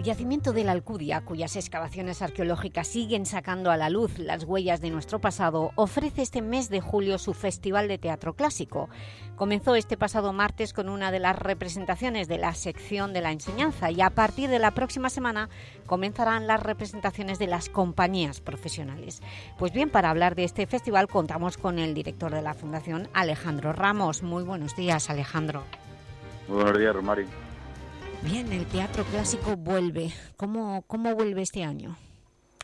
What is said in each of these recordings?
El yacimiento de la Alcudia, cuyas excavaciones arqueológicas siguen sacando a la luz las huellas de nuestro pasado, ofrece este mes de julio su Festival de Teatro Clásico. Comenzó este pasado martes con una de las representaciones de la sección de la enseñanza y a partir de la próxima semana comenzarán las representaciones de las compañías profesionales. Pues bien, para hablar de este festival contamos con el director de la Fundación, Alejandro Ramos. Muy buenos días, Alejandro. Muy buenos días, Romari. Bien, el teatro clásico vuelve. ¿Cómo, cómo vuelve este año?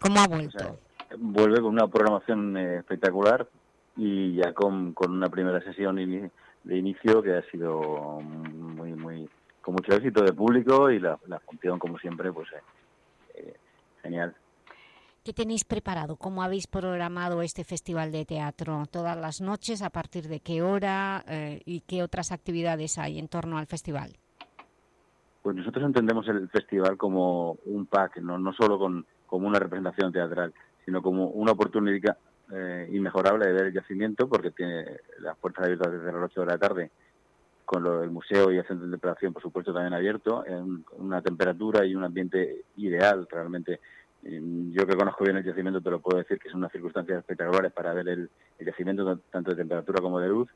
¿Cómo ha vuelto? vuelve con una programación eh, espectacular y ya con, con una primera sesión de inicio que ha sido muy, muy con mucho éxito de público y la, función, como siempre, pues eh, eh, genial. ¿Qué tenéis preparado? ¿Cómo habéis programado este festival de teatro? ¿Todas las noches? ¿A partir de qué hora? ¿Y qué otras actividades hay en torno al festival? Pues nosotros entendemos el festival como un pack, no, solo con, como una representación teatral, sino como una oportunidad eh, inmejorable de ver el yacimiento, porque tiene las puertas abiertas desde las 8 de la tarde, con el museo y el centro de interpretación, por supuesto, también abierto, en una temperatura y un ambiente ideal, realmente. Yo que conozco bien el yacimiento te lo puedo decir que son unas circunstancias espectaculares para ver el yacimiento, tanto de temperatura como de luz,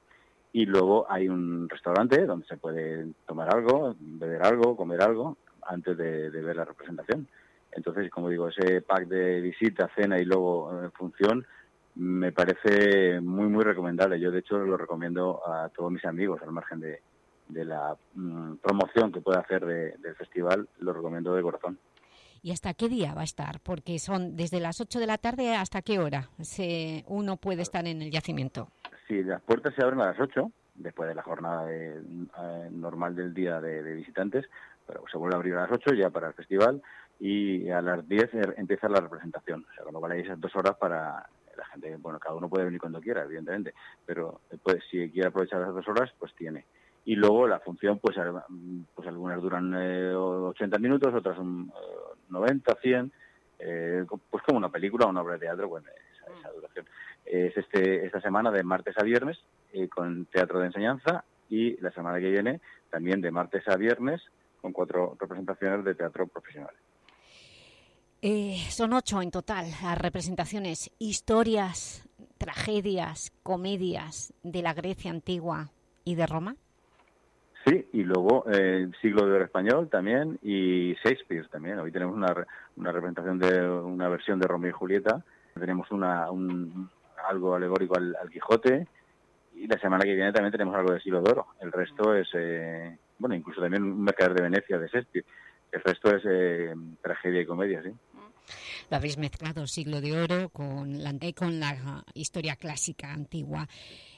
y luego hay un restaurante donde se puede tomar algo, beber algo, comer algo antes de, ver la representación. Entonces, como digo, ese pack de visita, cena y luego eh, función me parece muy, muy recomendable. Yo, de hecho, lo recomiendo a todos mis amigos, al margen de, la mm, promoción que pueda hacer del festival, lo recomiendo de corazón. ¿Y hasta qué día va a estar? Porque son desde las 8 de la tarde hasta qué hora uno puede estar en el yacimiento. Sí, las puertas se abren a las 8, después de la jornada eh, normal del día de, visitantes, pero se vuelve a abrir a las 8 ya para el festival y a las 10 er, empieza la representación. O sea, con lo cual hay esas dos horas para la gente, bueno, cada uno puede venir cuando quiera, evidentemente, pero pues, si quiere aprovechar esas dos horas, pues tiene. Y luego la función, pues, pues algunas duran 80 eh, minutos, otras 90, 100, eh, pues como una película o una obra de teatro, bueno, esa duración es este, esta semana de martes a viernes eh, con teatro de enseñanza y la semana que viene también de martes a viernes con cuatro representaciones de teatro profesional. Eh, son ocho en total las representaciones, historias, tragedias, comedias de la Grecia antigua y de Roma. Sí, y luego eh, Siglo de Oro Español también y Shakespeare también. Hoy tenemos una, una representación de una versión de Romeo y Julieta. Tenemos una, un, algo alegórico al, Quijote y la semana que viene también tenemos algo de Siglo de Oro. El resto es, eh, bueno, incluso también un mercader de Venecia de Shakespeare. El resto es eh, tragedia y comedia, sí. Lo habéis mezclado Siglo de Oro con la, con la historia clásica antigua.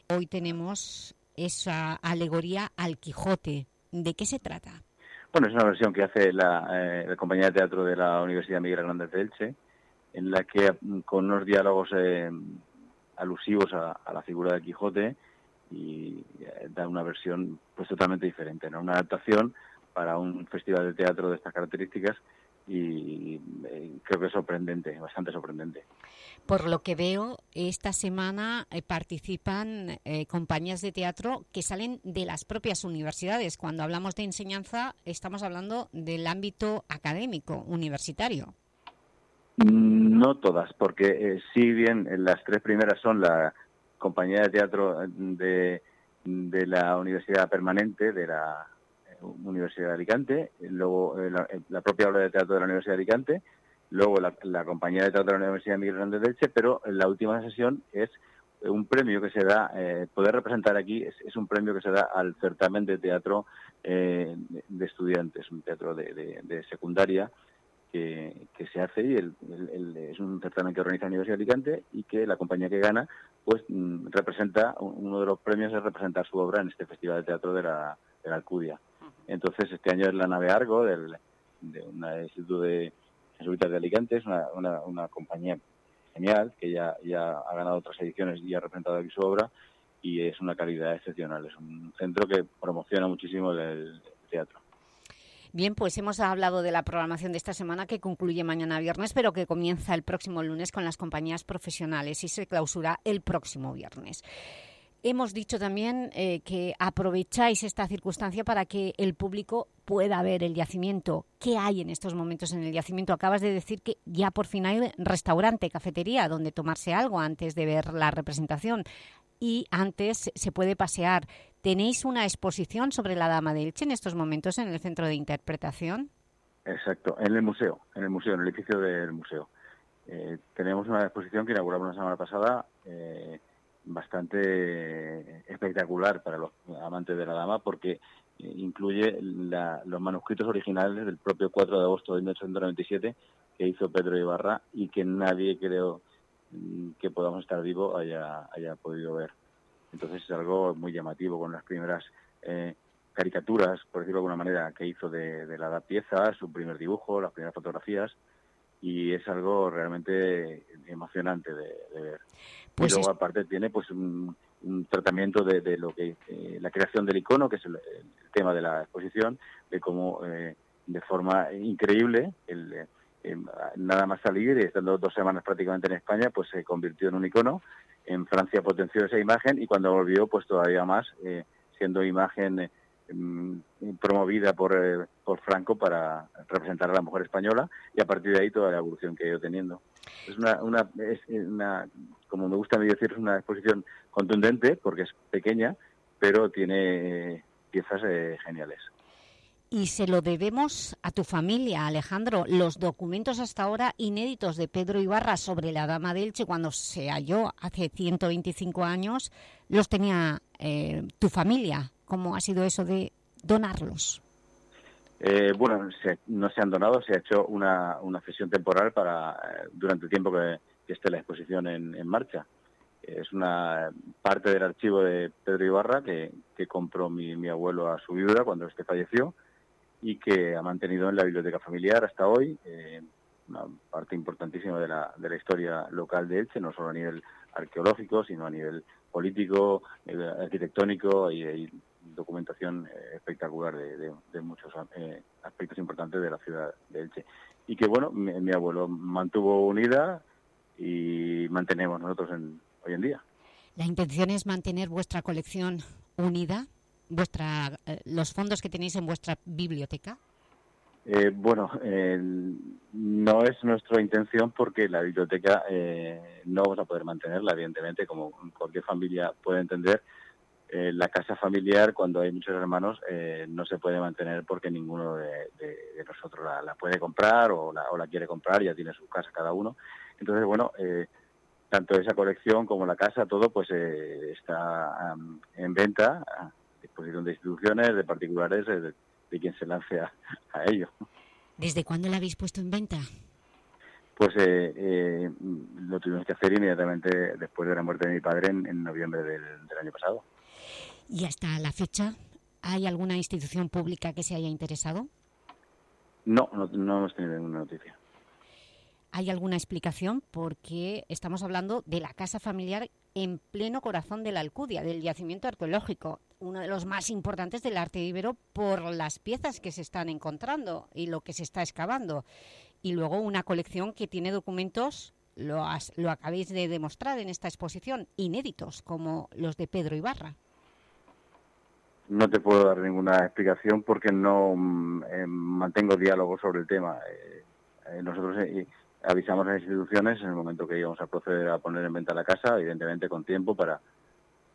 Hoy tenemos esa alegoría al Quijote. ¿De qué se trata? Bueno, es una versión que hace la, eh, la compañía de teatro de la Universidad Miguel Hernández de Elche, en la que mm, con unos diálogos eh, alusivos a, la figura de Quijote y eh, da una versión pues totalmente diferente, ¿no? Una adaptación para un festival de teatro de estas características y eh, creo que es sorprendente, bastante sorprendente. Por lo que veo, esta semana eh, participan compañías de teatro que salen de las propias universidades. Cuando hablamos de enseñanza, estamos hablando del ámbito académico, universitario. No todas, porque eh, si bien las tres primeras son la compañía de teatro de, de la Universidad Permanente, de la eh, Universidad de Alicante, luego eh, la, propia obra de teatro de la Universidad de Alicante, luego la, compañía de teatro de la Universidad Miguel Hernández de Elche, pero la última sesión es un premio que se da, poder representar aquí es, un premio que se da al certamen de teatro de estudiantes, un teatro de secundaria, que, se hace y el, es un certamen que organiza la Universidad de Alicante y que la compañía que gana pues mm, representa, uno de los premios es representar su obra en este Festival de Teatro de la, de la Alcudia. Entonces este año es la nave Argo del, de un instituto de jesuitas de Alicante, es una, una, compañía genial, que ya, ya ha ganado otras ediciones y ha representado aquí su obra, y es una calidad excepcional. Es un centro que promociona muchísimo el teatro. Bien, pues hemos hablado de la programación de esta semana que concluye mañana viernes, pero que comienza el próximo lunes con las compañías profesionales y se clausura el próximo viernes. Hemos dicho también eh, que aprovecháis esta circunstancia para que el público pueda ver el yacimiento. ¿Qué hay en estos momentos en el yacimiento? Acabas de decir que ya por fin hay restaurante, cafetería, donde tomarse algo antes de ver la representación y antes se puede pasear. ¿Tenéis una exposición sobre la Dama de Elche en estos momentos en el Centro de Interpretación? Exacto, en el museo, en el museo, en el edificio del museo. Eh, tenemos una exposición que inauguramos la semana pasada eh, bastante espectacular para los amantes de la dama porque eh, incluye los manuscritos originales del propio 4 de agosto de 1897 que hizo Pedro Ibarra y que nadie creo mm, que podamos estar vivo haya, haya podido ver. Entonces es algo muy llamativo con las primeras eh, caricaturas, por decirlo de alguna manera, que hizo de, de la pieza, su primer dibujo, las primeras fotografías y es algo realmente emocionante de, ver. y pues luego aparte tiene pues un, tratamiento de, lo que eh, la creación del icono, que es el, tema de la exposición, de cómo eh, de forma increíble el, eh, nada más salir, y estando dos semanas prácticamente en España, pues se convirtió en un icono. En Francia potenció esa imagen y cuando volvió, pues todavía más, siendo imagen Mm, promovida por, eh, por Franco para representar a la mujer española y a partir de ahí toda la evolución que ha ido teniendo. Es una, una, es una como me gusta a mí decir, es una exposición contundente porque es pequeña, pero tiene piezas eh, geniales. Y se lo debemos a tu familia, Alejandro. Los documentos hasta ahora inéditos de Pedro Ibarra sobre la Dama de Elche cuando se halló hace 125 años, los tenía eh, tu familia. ¿Cómo ha sido eso de donarlos? Eh, bueno, no se han donado, se ha hecho una, una cesión temporal para eh, durante el tiempo que, esté la exposición en, marcha. Es una parte del archivo de Pedro Ibarra que, compró mi, abuelo a su viuda cuando este falleció y que ha mantenido en la biblioteca familiar hasta hoy, eh, una parte importantísima de la, de la historia local de Elche, no solo a nivel arqueológico, sino a nivel político, arquitectónico y, documentación eh, espectacular de, muchos eh, aspectos importantes de la ciudad de Elche. Y que, bueno, mi, abuelo mantuvo unida y mantenemos nosotros en, hoy en día. ¿La intención es mantener vuestra colección unida? Vuestra eh, ¿Los fondos que tenéis en vuestra biblioteca? bueno, no es nuestra intención porque la biblioteca no vamos a poder mantenerla, evidentemente, como cualquier familia puede entender, eh, la casa familiar, cuando hay muchos hermanos, eh, no se puede mantener porque ninguno de, nosotros la, puede comprar o la, o la, quiere comprar, ya tiene su casa cada uno. Entonces, bueno, eh, tanto esa colección como la casa, todo, pues está en venta disposición de instituciones, de particulares, de, quien se lance a, ello. ¿Desde cuándo la habéis puesto en venta? Pues lo tuvimos que hacer inmediatamente después de la muerte de mi padre en, noviembre del año pasado. ¿Y hasta la fecha hay alguna institución pública que se haya interesado? No, no, hemos tenido ninguna noticia. ¿Hay alguna explicación? Porque estamos hablando de la casa familiar en pleno corazón de la Alcudia, del yacimiento arqueológico, uno de los más importantes del arte ibero por las piezas que se están encontrando y lo que se está excavando. Y luego una colección que tiene documentos, lo, lo acabéis de demostrar en esta exposición, inéditos, como los de Pedro Ibarra. No te puedo dar ninguna explicación porque no mm, eh, mantengo diálogo sobre el tema. Eh, eh, nosotros avisamos a las instituciones en el momento que íbamos a proceder a poner en venta la casa, evidentemente con tiempo para,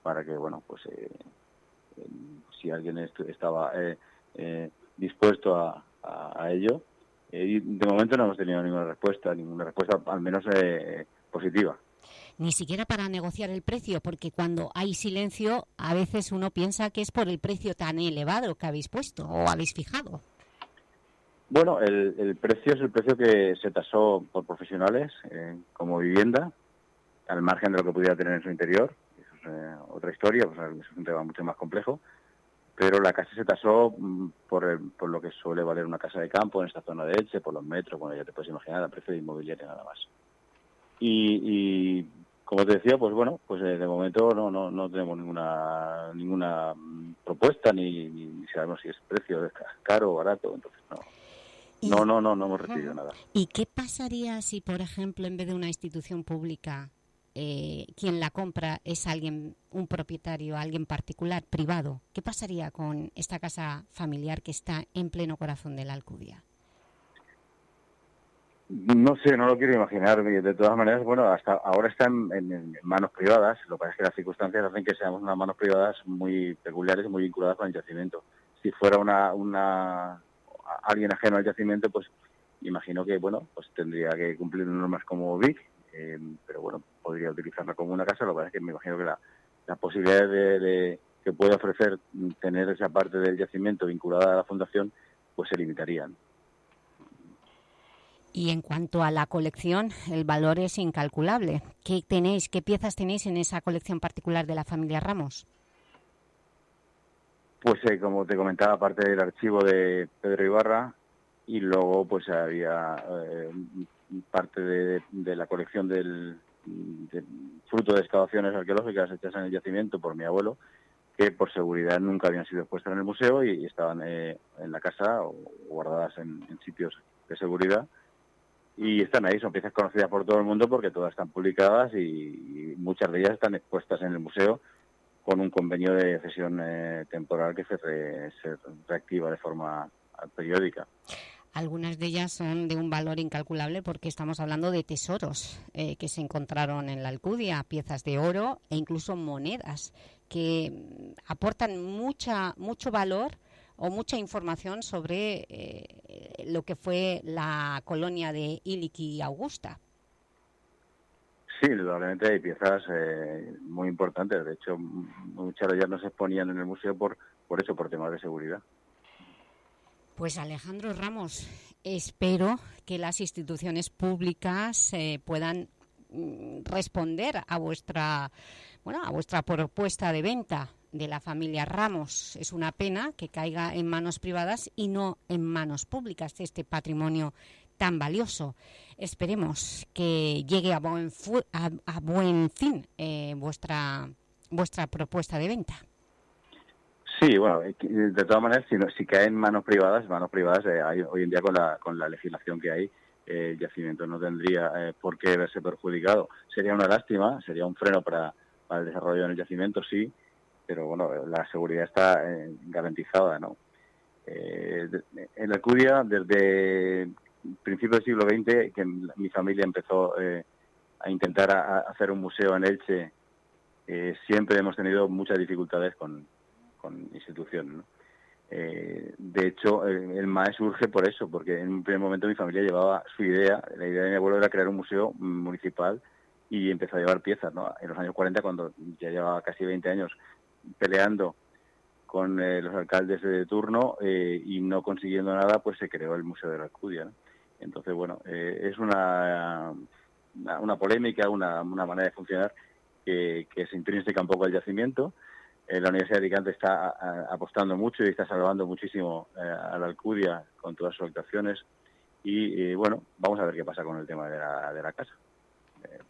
para que, bueno, pues si alguien estaba dispuesto a, a, ello. y de momento no hemos tenido ninguna respuesta, ninguna respuesta al menos positiva ni siquiera para negociar el precio, porque cuando hay silencio a veces uno piensa que es por el precio tan elevado que habéis puesto o habéis fijado. Bueno, el, precio es el precio que se tasó por profesionales eh, como vivienda, al margen de lo que pudiera tener en su interior. Eso es eh, otra historia, pues, es un tema mucho más complejo. Pero la casa se tasó mm, por, por lo que suele valer una casa de campo en esta zona de Elche, por los metros, bueno, ya te puedes imaginar, el precio de inmobiliaria nada más. y, como te decía, pues bueno, pues eh, de momento no, no, no tenemos ninguna ninguna propuesta ni, sabemos si es precio caro o barato, entonces no. No, no, no, no hemos recibido nada. ¿Y qué pasaría si, por ejemplo, en vez de una institución pública, eh, quien la compra es alguien, un propietario, alguien particular, privado? ¿Qué pasaría con esta casa familiar que está en pleno corazón de la Alcudia? No sé, no lo quiero imaginar. De todas maneras, bueno, hasta ahora están en, manos privadas. Lo que pasa es que las circunstancias hacen que seamos unas manos privadas muy peculiares y muy vinculadas con el yacimiento. Si fuera una, una alguien ajeno al yacimiento, pues imagino que, bueno, pues tendría que cumplir normas como VIC, eh, pero bueno, podría utilizarla como una casa. Lo que pasa es que me imagino que la, las posibilidades de, que puede ofrecer tener esa parte del yacimiento vinculada a la fundación, pues se limitarían. Y en cuanto a la colección, el valor es incalculable. ¿Qué tenéis, qué piezas tenéis en esa colección particular de la familia Ramos? Pues eh, como te comentaba, parte del archivo de Pedro Ibarra y luego pues había eh, parte de, la colección del fruto de excavaciones arqueológicas hechas en el yacimiento por mi abuelo, que por seguridad nunca habían sido expuestas en el museo y, estaban eh, en la casa o guardadas en sitios de seguridad. Y están ahí, son piezas conocidas por todo el mundo porque todas están publicadas y, muchas de ellas están expuestas en el museo con un convenio de cesión eh, temporal que se, reactiva de forma periódica. Algunas de ellas son de un valor incalculable porque estamos hablando de tesoros eh, que se encontraron en la Alcudia, piezas de oro e incluso monedas que mm, aportan mucha, mucho valor o mucha información sobre eh, lo que fue la colonia de Iliki Augusta. Sí, indudablemente hay piezas eh, muy importantes. De hecho, muchas de ellas no se exponían en el museo por, por eso, por temas de seguridad. Pues Alejandro Ramos, espero que las instituciones públicas eh, puedan mm, responder a vuestra, bueno, a vuestra propuesta de venta de la familia Ramos. Es una pena que caiga en manos privadas y no en manos públicas este patrimonio tan valioso. Esperemos que llegue a buen, a, buen fin eh, vuestra, vuestra propuesta de venta. Sí, bueno, eh, de todas maneras, si, si cae en manos privadas, manos privadas, eh, hoy en día con la, con la legislación que hay, el yacimiento no tendría por qué verse perjudicado. Sería una lástima, sería un freno para, para el desarrollo del yacimiento, sí, pero bueno, la seguridad está garantizada, ¿no? En Alcudia, desde principios del siglo XX, que mi familia empezó eh, a intentar hacer un museo en Elche, siempre hemos tenido muchas dificultades con, con instituciones, ¿no? de hecho, el, MAE surge por eso, porque en un primer momento mi familia llevaba su idea, la idea de mi abuelo era crear un museo municipal y empezó a llevar piezas. En los años 40, cuando ya llevaba casi 20 años peleando con eh, los alcaldes de turno eh, y no consiguiendo nada, pues se creó el Museo de la Alcudia. Entonces, bueno, eh, es una, una, polémica, una, una, manera de funcionar que, que, se intrínseca un poco al yacimiento. la Universidad de Alicante está apostando mucho y está salvando muchísimo a la Alcudia con todas sus actuaciones. Y, bueno, vamos a ver qué pasa con el tema de la, de la casa.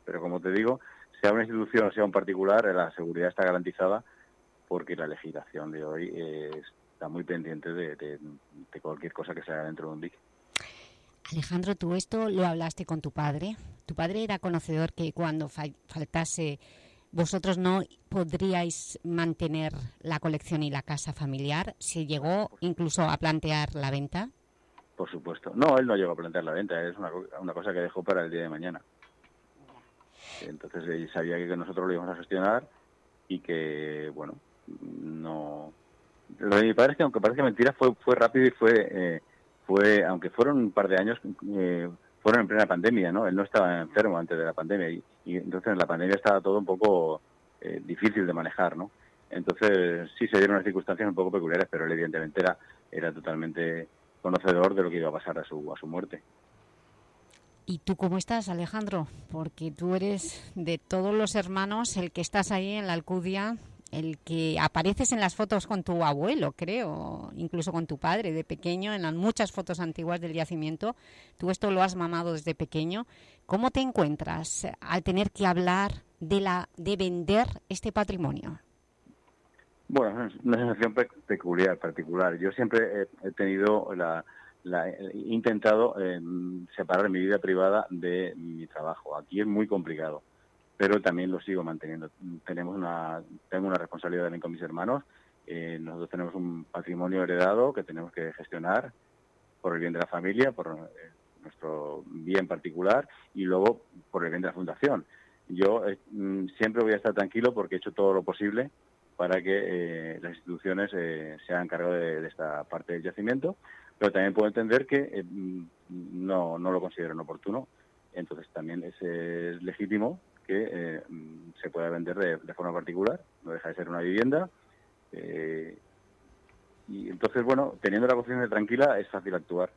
pero como te digo, sea una institución o sea un particular, la seguridad está garantizada porque la legislación de hoy está muy pendiente de, cualquier cosa que se haga dentro de un BIC. Alejandro, tú esto lo hablaste con tu padre. Tu padre era conocedor que cuando faltase vosotros no podríais mantener la colección y la casa familiar. ¿Se llegó incluso a plantear la venta? Por supuesto. No, él no llegó a plantear la venta. Es una, una cosa que dejó para el día de mañana. Entonces él sabía que nosotros lo íbamos a gestionar y que, bueno, no lo de mi padre es que aunque parezca mentira fue fue rápido y fue eh, fue aunque fueron un par de años eh, fueron en plena pandemia no él no estaba enfermo antes de la pandemia y, entonces en la pandemia estaba todo un poco eh, difícil de manejar no entonces sí se dieron unas circunstancias un poco peculiares pero él evidentemente era era totalmente conocedor de lo que iba a pasar a su a su muerte. ¿Y tú cómo estás, Alejandro? Porque tú eres de todos los hermanos el que estás ahí en la Alcudia el que apareces en las fotos con tu abuelo, creo, incluso con tu padre de pequeño, en las muchas fotos antiguas del yacimiento. Tú esto lo has mamado desde pequeño. ¿Cómo te encuentras al tener que hablar de, la, de vender este patrimonio? Bueno, es una sensación peculiar, particular. Yo siempre he, tenido la, he intentado eh, separar mi vida privada de mi trabajo. Aquí es muy complicado pero también lo sigo manteniendo. Tenemos una, tengo una responsabilidad también con mis hermanos. Eh, nosotros tenemos un patrimonio heredado que tenemos que gestionar por el bien de la familia, por eh, nuestro bien particular y luego por el bien de la fundación. Yo eh, mm, siempre voy a estar tranquilo porque he hecho todo lo posible para que las instituciones se hagan cargo de, esta parte del yacimiento, pero también puedo entender que mm, no, no lo consideran oportuno. Entonces también es legítimo que eh, se pueda vender de, forma particular, no deja de ser una vivienda. Eh, y entonces, bueno, teniendo la conciencia tranquila es fácil actuar.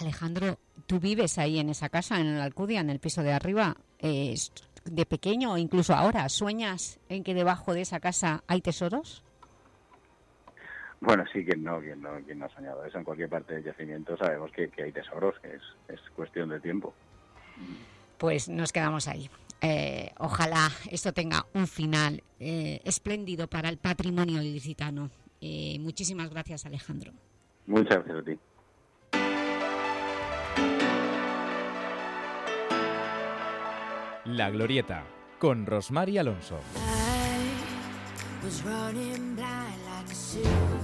Alejandro, tú vives ahí en esa casa, en la Alcudia, en el piso de arriba. ¿De pequeño o incluso ahora sueñas en que debajo de esa casa hay tesoros? Bueno, sí, quien no, quien no, quien no ha soñado eso. En cualquier parte del yacimiento sabemos que, hay tesoros, que es, es cuestión de tiempo. Pues nos quedamos ahí. Eh, ojalá esto tenga un final eh, espléndido para el patrimonio ilicitano. Eh, muchísimas gracias, Alejandro. Muchas gracias a ti. La Glorieta, con Rosmar Alonso.